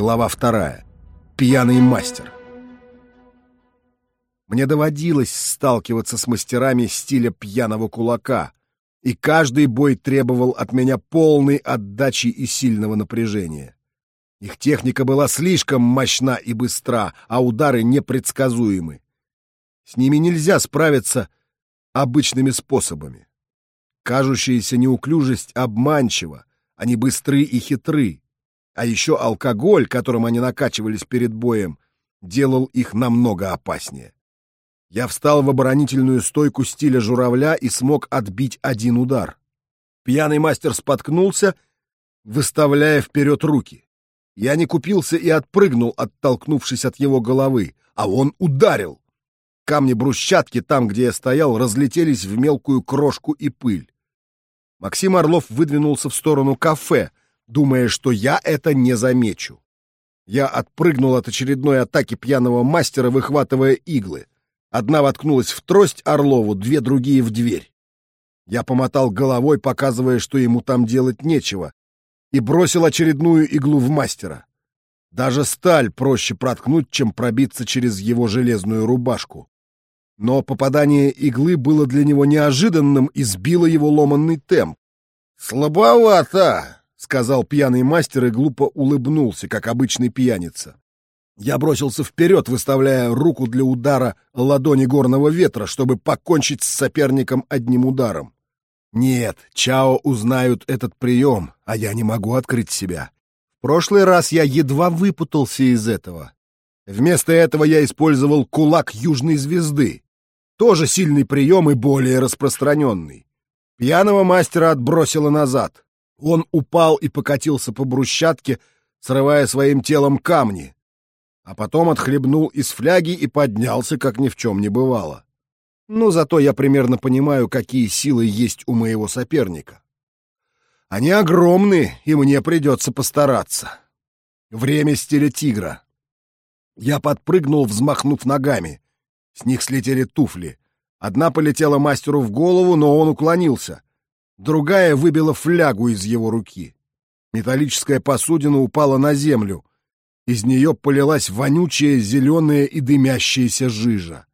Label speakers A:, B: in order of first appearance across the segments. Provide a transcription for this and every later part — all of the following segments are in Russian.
A: Глава вторая. Пьяный мастер. Мне доводилось сталкиваться с мастерами стиля пьяного кулака, и каждый бой требовал от меня полной отдачи и сильного напряжения. Их техника была слишком мощна и быстра, а удары непредсказуемы. С ними нельзя справиться обычными способами. Кажущаяся неуклюжесть обманчива, они быстры и хитры. А еще алкоголь, которым они накачивались перед боем, делал их намного опаснее. Я встал в оборонительную стойку стиля журавля и смог отбить один удар. Пьяный мастер споткнулся, выставляя вперед руки. Я не купился и отпрыгнул, оттолкнувшись от его головы, а он ударил. Камни брусчатки там, где я стоял, разлетелись в мелкую крошку и пыль. Максим Орлов выдвинулся в сторону кафе, думая, что я это не замечу. Я отпрыгнул от очередной атаки пьяного мастера, выхватывая иглы. Одна воткнулась в трость Орлову, две другие в дверь. Я помотал головой, показывая, что ему там делать нечего, и бросил очередную иглу в мастера. Даже сталь проще проткнуть, чем пробиться через его железную рубашку. Но попадание иглы было для него неожиданным и сбило его ломанный темп. «Слабовато!» — сказал пьяный мастер и глупо улыбнулся, как обычный пьяница. Я бросился вперед, выставляя руку для удара ладони горного ветра, чтобы покончить с соперником одним ударом. Нет, Чао узнают этот прием, а я не могу открыть себя. В прошлый раз я едва выпутался из этого. Вместо этого я использовал кулак южной звезды. Тоже сильный прием и более распространенный. Пьяного мастера отбросило назад. Он упал и покатился по брусчатке, срывая своим телом камни, а потом отхлебнул из фляги и поднялся, как ни в чем не бывало. Но зато я примерно понимаю, какие силы есть у моего соперника. Они огромные, и мне придется постараться. Время стиля тигра. Я подпрыгнул, взмахнув ногами. С них слетели туфли. Одна полетела мастеру в голову, но он уклонился. Другая выбила флягу из его руки. Металлическая посудина упала на землю. Из нее полилась вонючая, зеленая и дымящаяся жижа.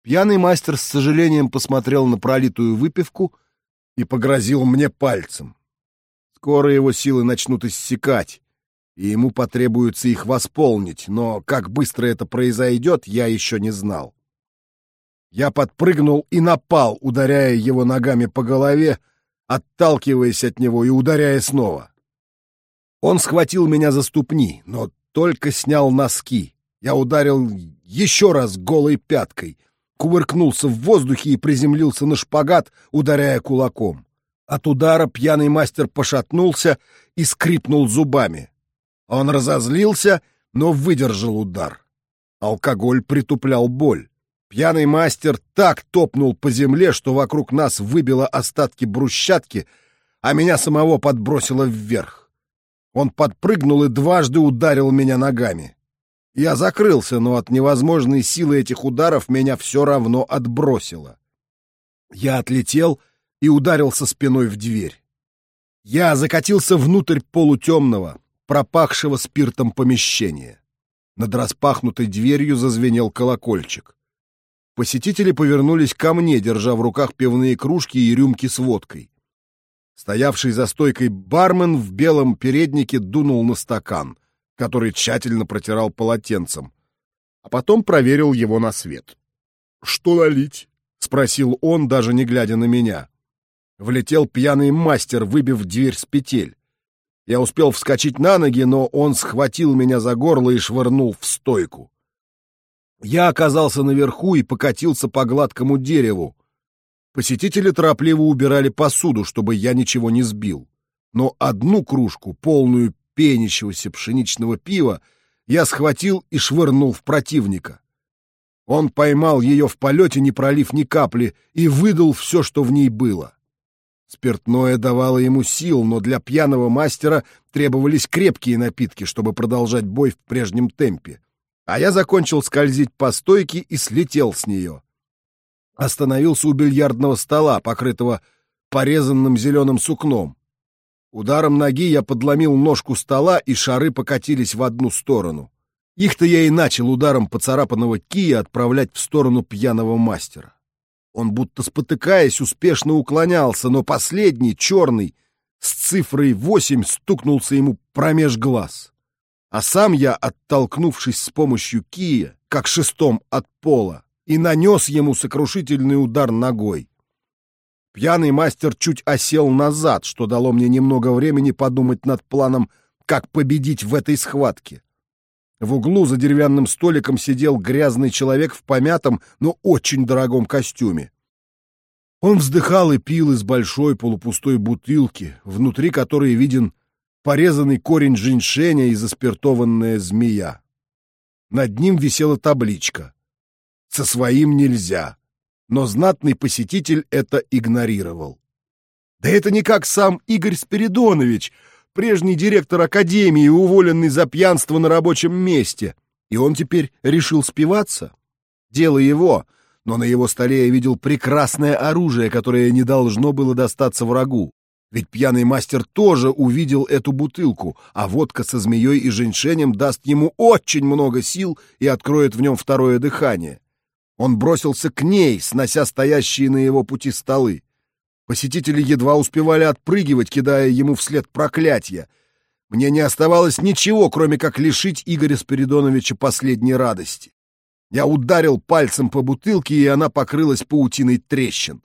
A: Пьяный мастер с сожалением посмотрел на пролитую выпивку и погрозил мне пальцем. Скоро его силы начнут иссякать, и ему потребуется их восполнить, но как быстро это произойдет, я еще не знал. Я подпрыгнул и напал, ударяя его ногами по голове, отталкиваясь от него и ударяя снова. Он схватил меня за ступни, но только снял носки. Я ударил еще раз голой пяткой, кувыркнулся в воздухе и приземлился на шпагат, ударяя кулаком. От удара пьяный мастер пошатнулся и скрипнул зубами. Он разозлился, но выдержал удар. Алкоголь притуплял боль. Пьяный мастер так топнул по земле, что вокруг нас выбило остатки брусчатки, а меня самого подбросило вверх. Он подпрыгнул и дважды ударил меня ногами. Я закрылся, но от невозможной силы этих ударов меня все равно отбросило. Я отлетел и ударился спиной в дверь. Я закатился внутрь полутемного, пропахшего спиртом помещения. Над распахнутой дверью зазвенел колокольчик. Посетители повернулись ко мне, держа в руках пивные кружки и рюмки с водкой. Стоявший за стойкой бармен в белом переднике дунул на стакан, который тщательно протирал полотенцем, а потом проверил его на свет. «Что налить?» — спросил он, даже не глядя на меня. Влетел пьяный мастер, выбив дверь с петель. Я успел вскочить на ноги, но он схватил меня за горло и швырнул в стойку. Я оказался наверху и покатился по гладкому дереву. Посетители торопливо убирали посуду, чтобы я ничего не сбил. Но одну кружку, полную пенящегося пшеничного пива, я схватил и швырнул в противника. Он поймал ее в полете, не пролив ни капли, и выдал все, что в ней было. Спиртное давало ему сил, но для пьяного мастера требовались крепкие напитки, чтобы продолжать бой в прежнем темпе а я закончил скользить по стойке и слетел с нее. Остановился у бильярдного стола, покрытого порезанным зеленым сукном. Ударом ноги я подломил ножку стола, и шары покатились в одну сторону. Их-то я и начал ударом поцарапанного кия отправлять в сторону пьяного мастера. Он, будто спотыкаясь, успешно уклонялся, но последний, черный, с цифрой восемь, стукнулся ему промеж глаз. А сам я, оттолкнувшись с помощью кия, как шестом от пола, и нанес ему сокрушительный удар ногой. Пьяный мастер чуть осел назад, что дало мне немного времени подумать над планом, как победить в этой схватке. В углу за деревянным столиком сидел грязный человек в помятом, но очень дорогом костюме. Он вздыхал и пил из большой полупустой бутылки, внутри которой виден порезанный корень женьшеня и заспиртованная змея. Над ним висела табличка «Со своим нельзя», но знатный посетитель это игнорировал. Да это не как сам Игорь Спиридонович — прежний директор академии, уволенный за пьянство на рабочем месте. И он теперь решил спиваться? Дело его, но на его столе я видел прекрасное оружие, которое не должно было достаться врагу. Ведь пьяный мастер тоже увидел эту бутылку, а водка со змеей и женьшенем даст ему очень много сил и откроет в нем второе дыхание. Он бросился к ней, снося стоящие на его пути столы. Посетители едва успевали отпрыгивать, кидая ему вслед проклятия. Мне не оставалось ничего, кроме как лишить Игоря Спиридоновича последней радости. Я ударил пальцем по бутылке, и она покрылась паутиной трещин.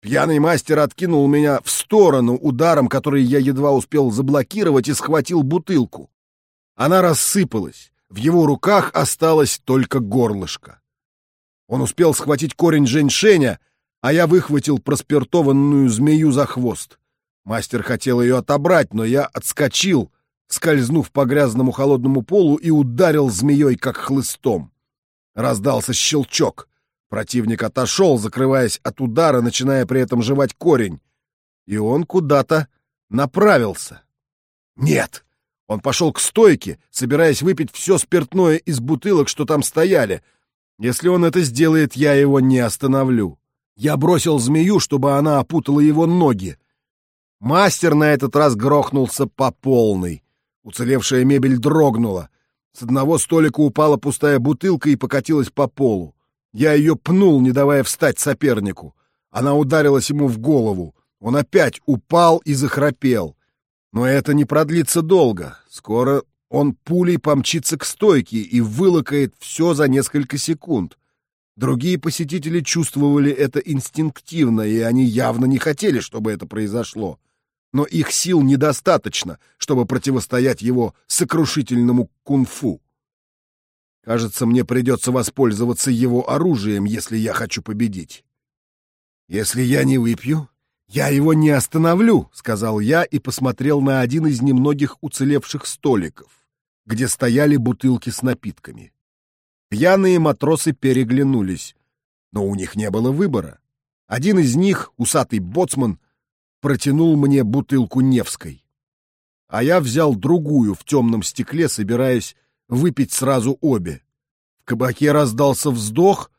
A: Пьяный мастер откинул меня в сторону ударом, который я едва успел заблокировать, и схватил бутылку. Она рассыпалась. В его руках осталось только горлышко. Он успел схватить корень женьшеня, а я выхватил проспиртованную змею за хвост. Мастер хотел ее отобрать, но я отскочил, скользнув по грязному холодному полу и ударил змеей, как хлыстом. Раздался щелчок. Противник отошел, закрываясь от удара, начиная при этом жевать корень. И он куда-то направился. Нет! Он пошел к стойке, собираясь выпить все спиртное из бутылок, что там стояли. Если он это сделает, я его не остановлю. Я бросил змею, чтобы она опутала его ноги. Мастер на этот раз грохнулся по полной. Уцелевшая мебель дрогнула. С одного столика упала пустая бутылка и покатилась по полу. Я ее пнул, не давая встать сопернику. Она ударилась ему в голову. Он опять упал и захрапел. Но это не продлится долго. Скоро он пулей помчится к стойке и вылокает все за несколько секунд. Другие посетители чувствовали это инстинктивно, и они явно не хотели, чтобы это произошло. Но их сил недостаточно, чтобы противостоять его сокрушительному кунг-фу. Кажется, мне придется воспользоваться его оружием, если я хочу победить. Если я не выпью, я его не остановлю, сказал я и посмотрел на один из немногих уцелевших столиков, где стояли бутылки с напитками. Пьяные матросы переглянулись, но у них не было выбора. Один из них, усатый боцман, протянул мне бутылку Невской. А я взял другую в темном стекле, собираясь выпить сразу обе. В кабаке раздался вздох,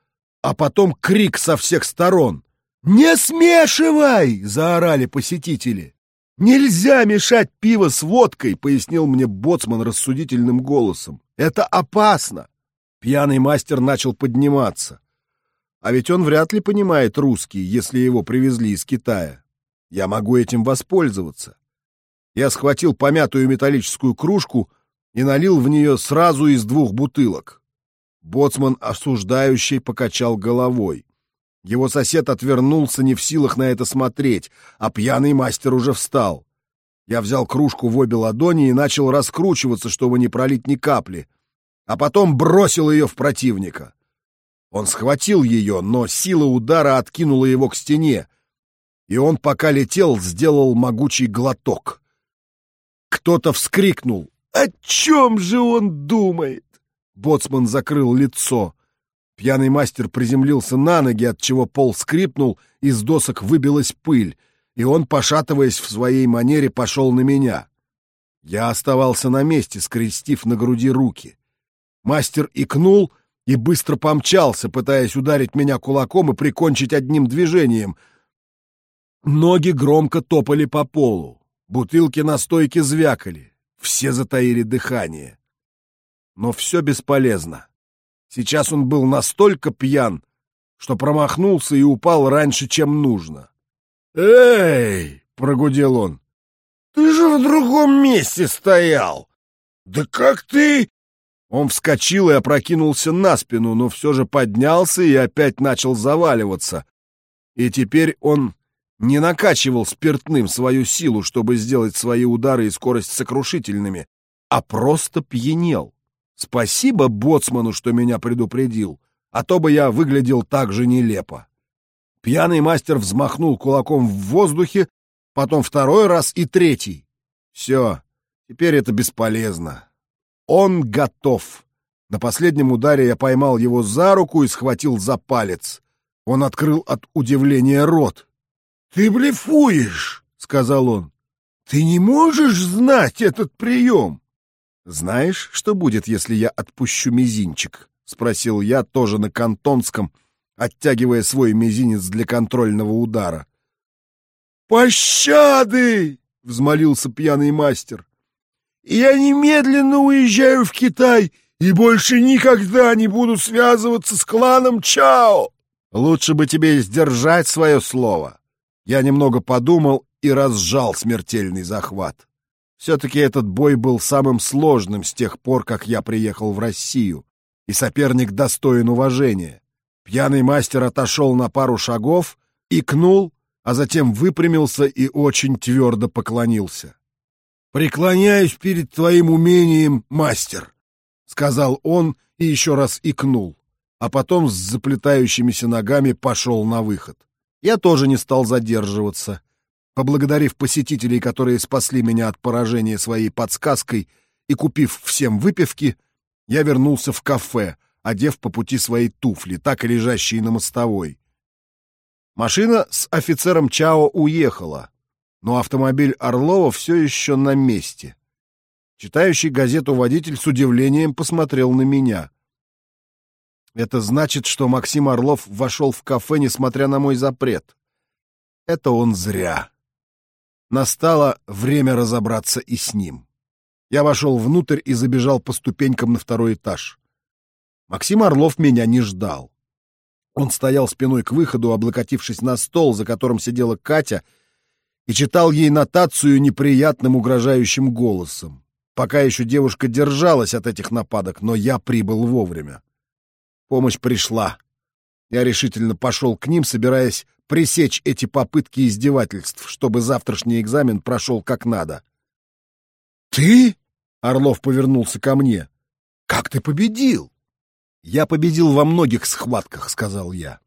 A: а потом крик со всех сторон. «Не смешивай!» — заорали посетители. «Нельзя мешать пиво с водкой», — пояснил мне боцман рассудительным голосом. «Это опасно. Пьяный мастер начал подниматься. А ведь он вряд ли понимает русский, если его привезли из Китая. Я могу этим воспользоваться. Я схватил помятую металлическую кружку и налил в нее сразу из двух бутылок. Боцман осуждающий покачал головой. Его сосед отвернулся не в силах на это смотреть, а пьяный мастер уже встал. Я взял кружку в обе ладони и начал раскручиваться, чтобы не пролить ни капли — а потом бросил ее в противника. Он схватил ее, но сила удара откинула его к стене, и он, пока летел, сделал могучий глоток. Кто-то вскрикнул. «О чем же он думает?» Боцман закрыл лицо. Пьяный мастер приземлился на ноги, от чего пол скрипнул, из досок выбилась пыль, и он, пошатываясь в своей манере, пошел на меня. Я оставался на месте, скрестив на груди руки. Мастер икнул и быстро помчался, пытаясь ударить меня кулаком и прикончить одним движением. Ноги громко топали по полу. Бутылки на стойке звякали, все затаили дыхание. Но все бесполезно. Сейчас он был настолько пьян, что промахнулся и упал раньше, чем нужно. «Эй!» — прогудел он. «Ты же в другом месте стоял! Да как ты...» Он вскочил и опрокинулся на спину, но все же поднялся и опять начал заваливаться. И теперь он не накачивал спиртным свою силу, чтобы сделать свои удары и скорость сокрушительными, а просто пьянел. Спасибо боцману, что меня предупредил, а то бы я выглядел так же нелепо. Пьяный мастер взмахнул кулаком в воздухе, потом второй раз и третий. Все, теперь это бесполезно. Он готов. На последнем ударе я поймал его за руку и схватил за палец. Он открыл от удивления рот. «Ты блефуешь!» — сказал он. «Ты не можешь знать этот прием!» «Знаешь, что будет, если я отпущу мизинчик?» — спросил я тоже на кантонском, оттягивая свой мизинец для контрольного удара. «Пощады!» — взмолился пьяный мастер. «Я немедленно уезжаю в Китай и больше никогда не буду связываться с кланом Чао!» «Лучше бы тебе сдержать свое слово!» Я немного подумал и разжал смертельный захват. Все-таки этот бой был самым сложным с тех пор, как я приехал в Россию, и соперник достоин уважения. Пьяный мастер отошел на пару шагов, икнул, а затем выпрямился и очень твердо поклонился. «Преклоняюсь перед твоим умением, мастер», — сказал он и еще раз икнул, а потом с заплетающимися ногами пошел на выход. Я тоже не стал задерживаться. Поблагодарив посетителей, которые спасли меня от поражения своей подсказкой, и купив всем выпивки, я вернулся в кафе, одев по пути свои туфли, так и лежащие на мостовой. Машина с офицером Чао уехала, но автомобиль Орлова все еще на месте. Читающий газету водитель с удивлением посмотрел на меня. Это значит, что Максим Орлов вошел в кафе, несмотря на мой запрет. Это он зря. Настало время разобраться и с ним. Я вошел внутрь и забежал по ступенькам на второй этаж. Максим Орлов меня не ждал. Он стоял спиной к выходу, облокотившись на стол, за которым сидела Катя, и читал ей нотацию неприятным угрожающим голосом. Пока еще девушка держалась от этих нападок, но я прибыл вовремя. Помощь пришла. Я решительно пошел к ним, собираясь пресечь эти попытки издевательств, чтобы завтрашний экзамен прошел как надо. «Ты?» — Орлов повернулся ко мне. «Как ты победил?» «Я победил во многих схватках», — сказал я.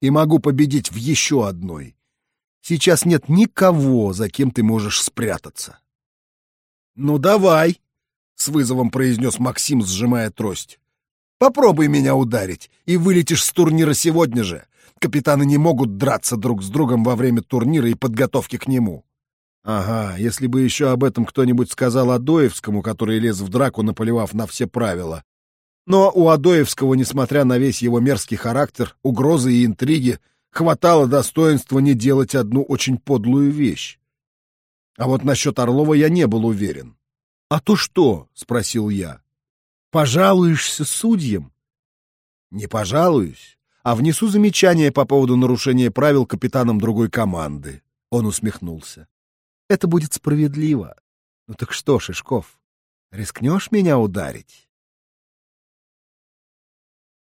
A: «И могу победить в еще одной. Сейчас нет никого, за кем ты можешь спрятаться». «Ну, давай», — с вызовом произнес Максим, сжимая трость. Попробуй меня ударить, и вылетишь с турнира сегодня же. Капитаны не могут драться друг с другом во время турнира и подготовки к нему. Ага, если бы еще об этом кто-нибудь сказал Адоевскому, который лез в драку, наплевав на все правила. Но у Адоевского, несмотря на весь его мерзкий характер, угрозы и интриги, хватало достоинства не делать одну очень подлую вещь. А вот насчет Орлова я не был уверен. «А то что?» — спросил я. Пожалуешься судьям? Не пожалуюсь, а внесу замечание по поводу нарушения правил капитаном другой команды. Он усмехнулся. Это будет справедливо. Ну так что, Шишков, рискнешь меня ударить?